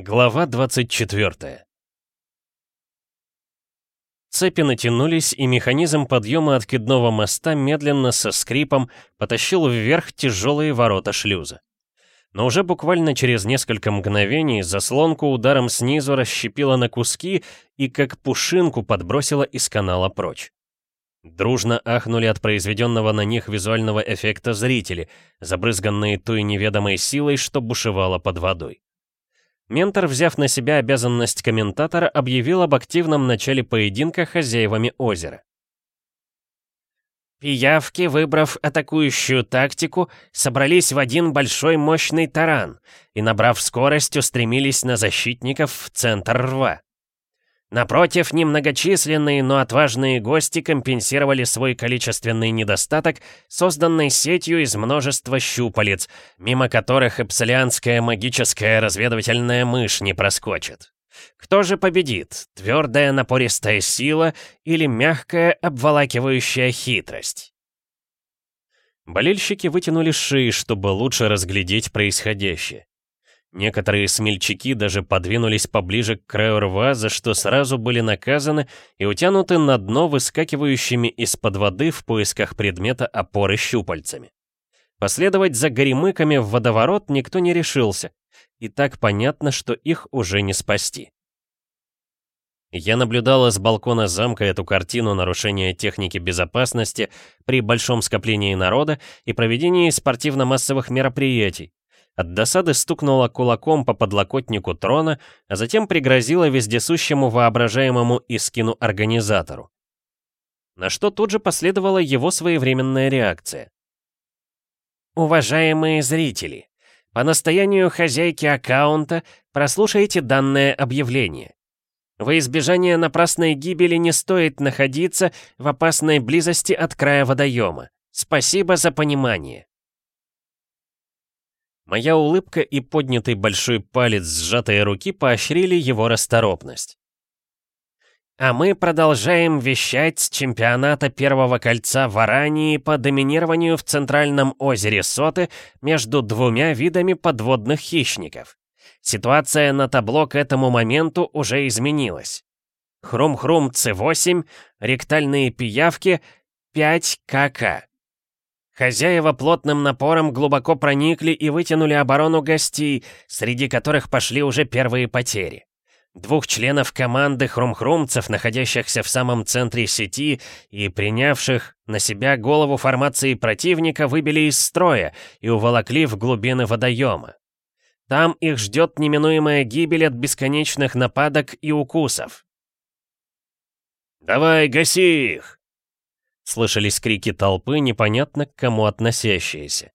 Глава 24 Цепи натянулись, и механизм подъема откидного моста медленно со скрипом потащил вверх тяжелые ворота шлюза. Но уже буквально через несколько мгновений заслонку ударом снизу расщепила на куски и как пушинку подбросила из канала прочь. Дружно ахнули от произведенного на них визуального эффекта зрители, забрызганные той неведомой силой, что бушевала под водой. Ментор, взяв на себя обязанность комментатора, объявил об активном начале поединка хозяевами озера. Пиявки, выбрав атакующую тактику, собрались в один большой мощный таран и, набрав скорость, устремились на защитников в центр рва. Напротив, немногочисленные, но отважные гости компенсировали свой количественный недостаток созданной сетью из множества щупалец, мимо которых эпсилианская магическая разведывательная мышь не проскочит. Кто же победит, твердая напористая сила или мягкая обволакивающая хитрость? Болельщики вытянули шеи, чтобы лучше разглядеть происходящее. Некоторые смельчаки даже подвинулись поближе к краю рва, за что сразу были наказаны и утянуты на дно выскакивающими из-под воды в поисках предмета опоры щупальцами. Последовать за горемыками в водоворот никто не решился, и так понятно, что их уже не спасти. Я наблюдала с балкона замка эту картину нарушения техники безопасности при большом скоплении народа и проведении спортивно-массовых мероприятий, от досады стукнула кулаком по подлокотнику трона, а затем пригрозила вездесущему воображаемому Искину-организатору. На что тут же последовала его своевременная реакция. «Уважаемые зрители, по настоянию хозяйки аккаунта прослушайте данное объявление. Во избежание напрасной гибели не стоит находиться в опасной близости от края водоема. Спасибо за понимание. Моя улыбка и поднятый большой палец сжатой руки поощрили его расторопность. А мы продолжаем вещать с чемпионата первого кольца в Арании по доминированию в центральном озере Соты между двумя видами подводных хищников. Ситуация на табло к этому моменту уже изменилась. Хрум-хрум С8, ректальные пиявки 5 КК. Хозяева плотным напором глубоко проникли и вытянули оборону гостей, среди которых пошли уже первые потери. Двух членов команды хрумхрумцев, находящихся в самом центре сети и принявших на себя голову формации противника, выбили из строя и уволокли в глубины водоема. Там их ждет неминуемая гибель от бесконечных нападок и укусов. «Давай, гаси их!» Слышались крики толпы, непонятно к кому относящиеся.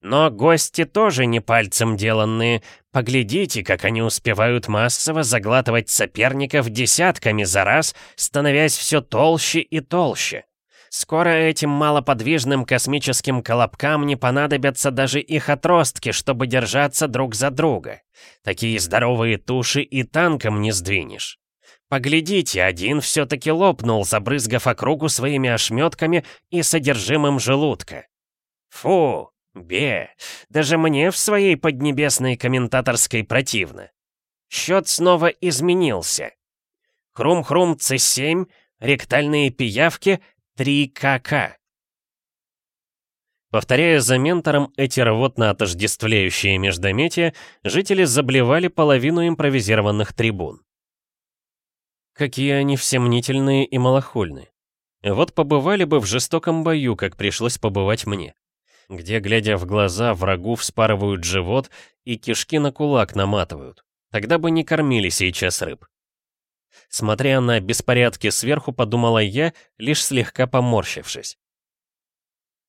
Но гости тоже не пальцем деланные. Поглядите, как они успевают массово заглатывать соперников десятками за раз, становясь все толще и толще. Скоро этим малоподвижным космическим колобкам не понадобятся даже их отростки, чтобы держаться друг за друга. Такие здоровые туши и танком не сдвинешь. Поглядите, один все-таки лопнул, забрызгав округу своими ошметками и содержимым желудка. Фу, бе, даже мне в своей поднебесной комментаторской противно. Счет снова изменился. Хрум-хрум С7, ректальные пиявки 3 КК. Повторяя за ментором эти рвотно-отождествляющие междометия, жители заблевали половину импровизированных трибун. Какие они все мнительные и малохольные. Вот побывали бы в жестоком бою, как пришлось побывать мне. Где, глядя в глаза, врагу вспарывают живот и кишки на кулак наматывают. Тогда бы не кормили сейчас рыб. Смотря на беспорядки сверху, подумала я, лишь слегка поморщившись.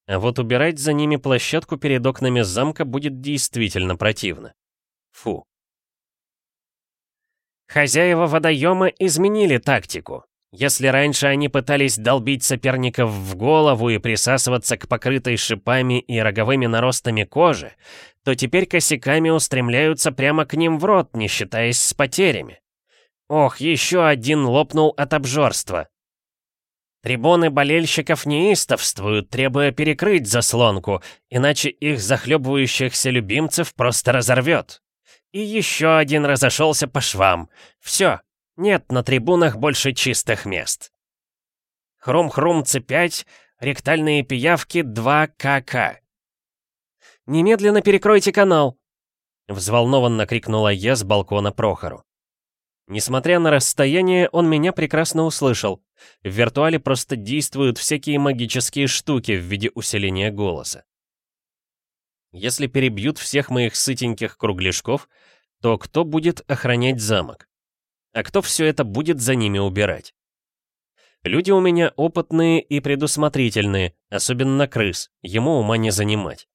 А вот убирать за ними площадку перед окнами замка будет действительно противно. Фу. Хозяева водоема изменили тактику. Если раньше они пытались долбить соперников в голову и присасываться к покрытой шипами и роговыми наростами кожи, то теперь косяками устремляются прямо к ним в рот, не считаясь с потерями. Ох, еще один лопнул от обжорства. Трибуны болельщиков неистовствуют, требуя перекрыть заслонку, иначе их захлебывающихся любимцев просто разорвет. И еще один разошелся по швам. Все, нет на трибунах больше чистых мест. Хрум-хрум Ц5, ректальные пиявки 2 КК. «Немедленно перекройте канал!» Взволнованно крикнула я с балкона Прохору. Несмотря на расстояние, он меня прекрасно услышал. В виртуале просто действуют всякие магические штуки в виде усиления голоса. Если перебьют всех моих сытеньких кругляшков, то кто будет охранять замок? А кто все это будет за ними убирать? Люди у меня опытные и предусмотрительные, особенно крыс, ему ума не занимать.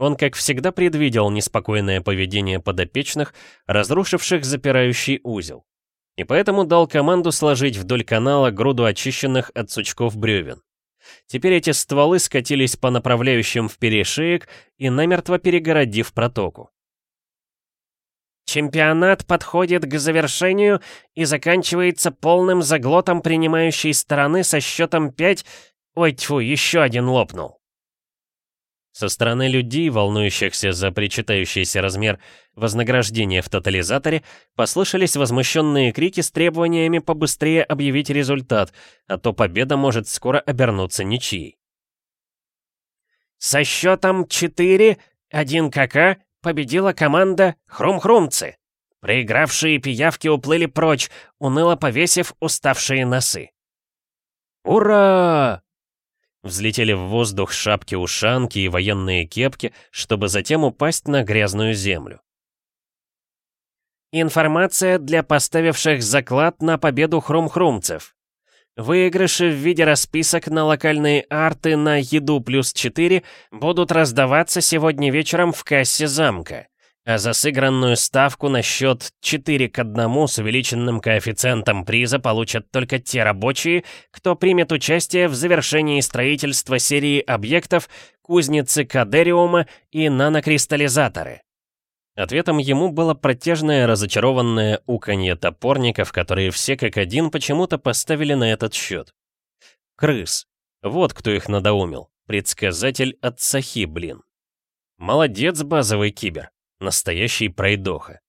Он, как всегда, предвидел неспокойное поведение подопечных, разрушивших запирающий узел. И поэтому дал команду сложить вдоль канала груду очищенных от сучков бревен. Теперь эти стволы скатились по направляющим в перешеек и намертво перегородив протоку. Чемпионат подходит к завершению и заканчивается полным заглотом принимающей стороны со счетом 5... Ой, тьфу, еще один лопнул. Со стороны людей, волнующихся за причитающийся размер вознаграждения в тотализаторе, послышались возмущенные крики с требованиями побыстрее объявить результат, а то победа может скоро обернуться ничьей. Со счетом 4-1 КК победила команда Хрум-Хрумцы. Проигравшие пиявки уплыли прочь, уныло повесив уставшие носы. «Ура!» Взлетели в воздух шапки-ушанки и военные кепки, чтобы затем упасть на грязную землю. Информация для поставивших заклад на победу хрум-хрумцев. Выигрыши в виде расписок на локальные арты на еду плюс 4 будут раздаваться сегодня вечером в кассе замка а за сыгранную ставку на счет 4 к 1 с увеличенным коэффициентом приза получат только те рабочие, кто примет участие в завершении строительства серии объектов кузницы Кадериума и нанокристаллизаторы. Ответом ему было протяжное разочарованное уканье топорников, которые все как один почему-то поставили на этот счет. Крыс. Вот кто их надоумил. Предсказатель от Сахи, блин. Молодец, базовый кибер. Настоящий пройдоха.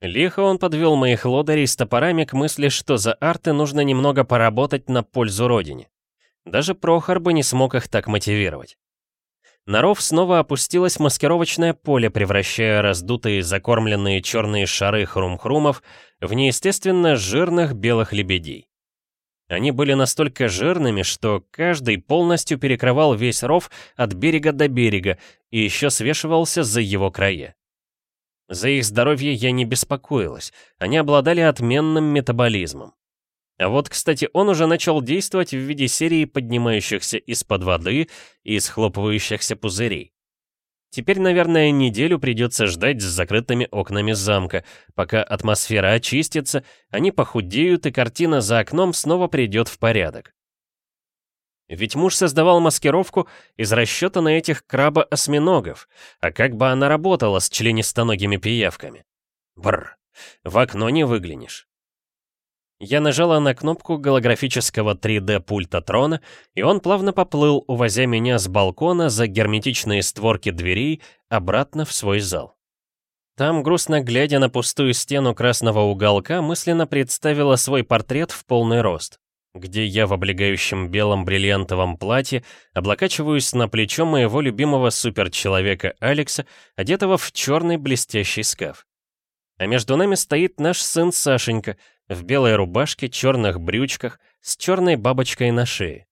Лихо он подвел моих лодырей с топорами к мысли, что за арты нужно немного поработать на пользу родине. Даже Прохор бы не смог их так мотивировать. На ров снова опустилось маскировочное поле, превращая раздутые закормленные черные шары хрум-хрумов в неестественно жирных белых лебедей. Они были настолько жирными, что каждый полностью перекрывал весь ров от берега до берега и еще свешивался за его края. За их здоровье я не беспокоилась, они обладали отменным метаболизмом. А вот, кстати, он уже начал действовать в виде серии поднимающихся из-под воды и схлопывающихся пузырей. Теперь, наверное, неделю придется ждать с закрытыми окнами замка, пока атмосфера очистится, они похудеют и картина за окном снова придет в порядок. Ведь муж создавал маскировку из расчета на этих краба-осьминогов. А как бы она работала с членистоногими пиявками? Бррр, в окно не выглянешь. Я нажала на кнопку голографического 3D-пульта трона, и он плавно поплыл, увозя меня с балкона за герметичные створки дверей обратно в свой зал. Там, грустно глядя на пустую стену красного уголка, мысленно представила свой портрет в полный рост где я в облегающем белом бриллиантовом платье облокачиваюсь на плечо моего любимого суперчеловека Алекса, одетого в черный блестящий скаф. А между нами стоит наш сын Сашенька в белой рубашке, черных брючках, с черной бабочкой на шее.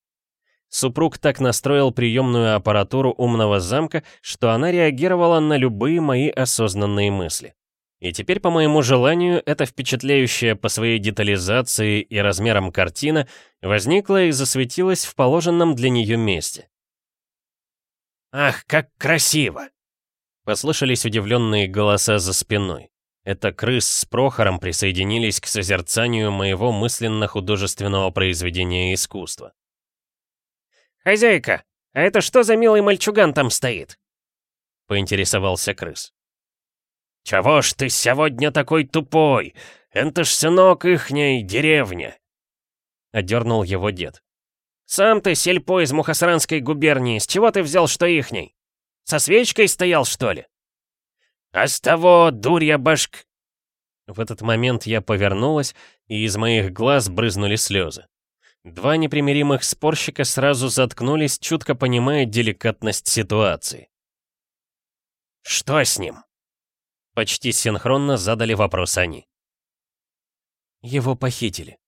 Супруг так настроил приемную аппаратуру умного замка, что она реагировала на любые мои осознанные мысли. И теперь, по моему желанию, эта впечатляющая по своей детализации и размерам картина возникла и засветилась в положенном для нее месте. «Ах, как красиво!» Послышались удивленные голоса за спиной. Это крыс с Прохором присоединились к созерцанию моего мысленно-художественного произведения искусства. «Хозяйка, а это что за милый мальчуган там стоит?» — поинтересовался крыс. «Чего ж ты сегодня такой тупой? Это ж сынок ихней деревня!» Одернул его дед. «Сам ты сельпо из Мухасранской губернии, с чего ты взял, что ихней? Со свечкой стоял, что ли?» «А с того, дурья башк...» В этот момент я повернулась, и из моих глаз брызнули слезы. Два непримиримых спорщика сразу заткнулись, чутко понимая деликатность ситуации. «Что с ним?» Почти синхронно задали вопрос они. «Его похитили»,